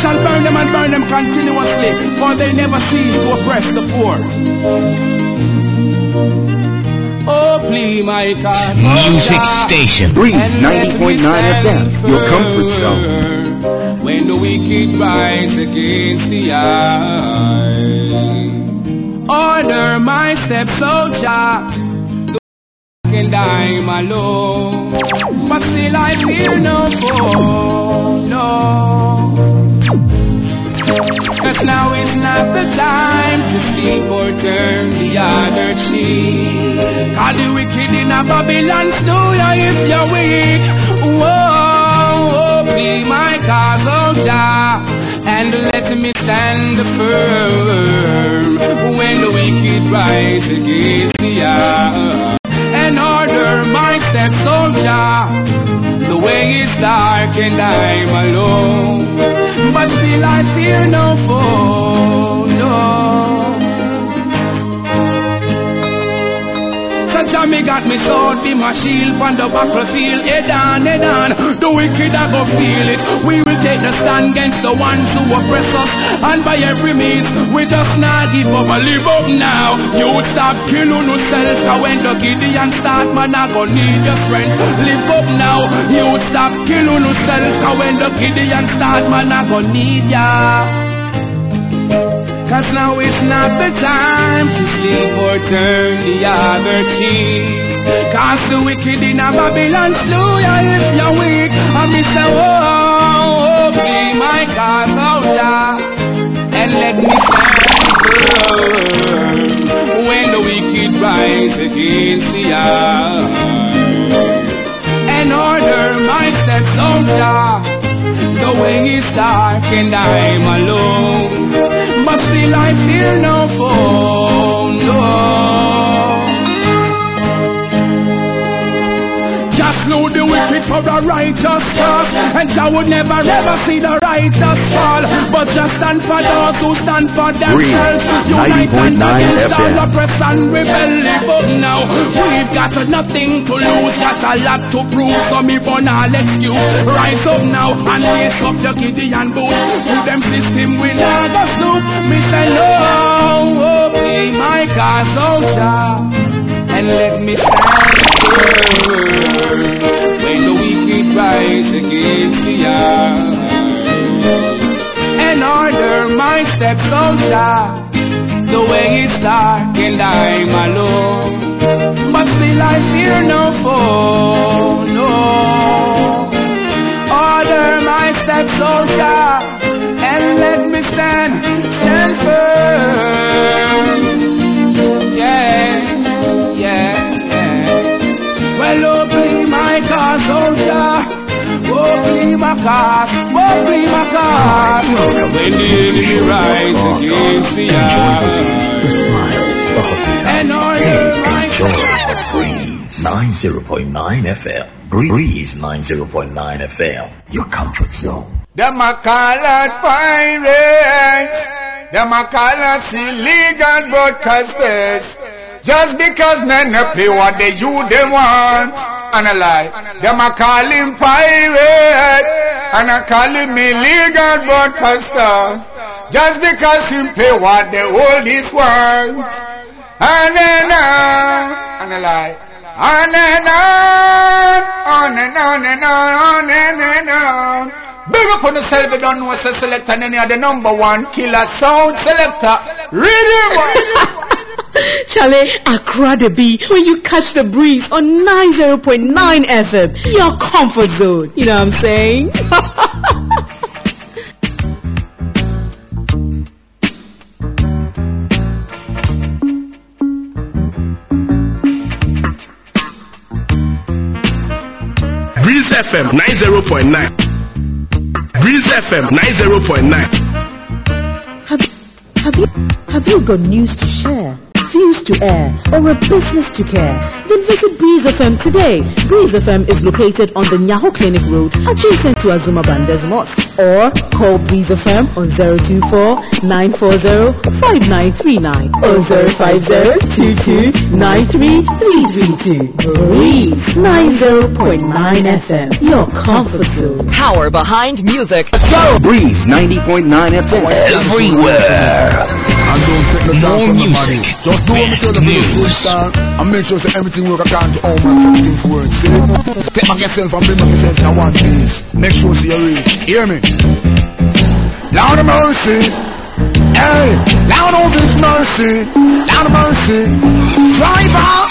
shall burn them and burn them continuously, for they never cease to oppress the poor. Oh, please, my God. Music station. Breeze 90.9 FM, your comfort zone. When the wicked rise against the eye, order my steps, Jah. And I'm alone, but still I fear no foe, no. Now is not the time to sleep or turn the other cheek. Call the wicked in a Babylon stew ya if you're weak. Whoa, be my cause, oh Jah, and let me stand firm when the wicked rise against the earth. And order my steps, oh Jah. The way is dark and I'm alone but still I fear no got me sword, be my shield on the battlefield. Head on, head on, the wicked I go feel it. We will take the stand against the ones who oppress us, and by every means we just not give up. I live up now. You stop killing yourself, cause when the Gideon start, man, I go need your strength. Live up now. You stop killing yourself, cause when the Gideon start, man, I go need ya. Cause now it's not the time to sleep or turn the other cheek. Cause the wicked in a Babylon slew ya if you're weak. And me say, oh, oh, be my cause, oh, Jah. And let me stand firm when the wicked rise against the earth. And order my steps, oh, Jah. The way is dark and I'm alone but still I fear no foe, no. Just know the wicked for a righteous cause, and Jah would never ever see the righteous fall. But just stand for those who stand for themselves. Unite and against all oppress and rebel. Live now. We've got nothing to lose, got a lot to prove. So me burn all excuse. Rise up now and lace up the Gideon boots. To them system we Me say no, oh, my oh and let me stand cause. Oh, please, my cause. When the enemy rise against the the earth. smiles, the hospitality, And order my enjoy Breeze 90.9 FM. Breeze 90.9 FM. Your comfort zone. Them a call out pirates. Them a call out illegal broadcasters. Just because men no play what they you them want. And a lie. Them a call him pirate. And a call him illegal broadcaster. Just because him play what the world is want. And then on. And a lie. On and on, on uh, and on and on, on and on. Big up on yourself, you don't know what's a selector, and then you're the number one killer sound selector. Read him! Charlie, Accra the B, when you catch the breeze on 90.9 FM, your comfort zone. You know what I'm saying? Breeze FM 90.9. Breeze FM 90.9. have, have you have you got news to share? Refuse to air or a business to care, then visit Breeze FM today. Breeze FM is located on the Nyaho Clinic Road, adjacent to Azuma Bandes Mosque. Or call Breeze FM on 024 940 5939 or 050 Breeze 90.9 FM, your comfort zone. Power behind music. Breeze 90.9 FM. Everywhere. And don't take no More time from music, nobody. Just do what me tell them to do freestyle and make sure that everything work according to how man set things work. See? Step back yourself and bring back yourself in one piece. Make sure see you real. Hear me? Lord of mercy. Hey, Lord of His mercy. Lord of mercy. Driver.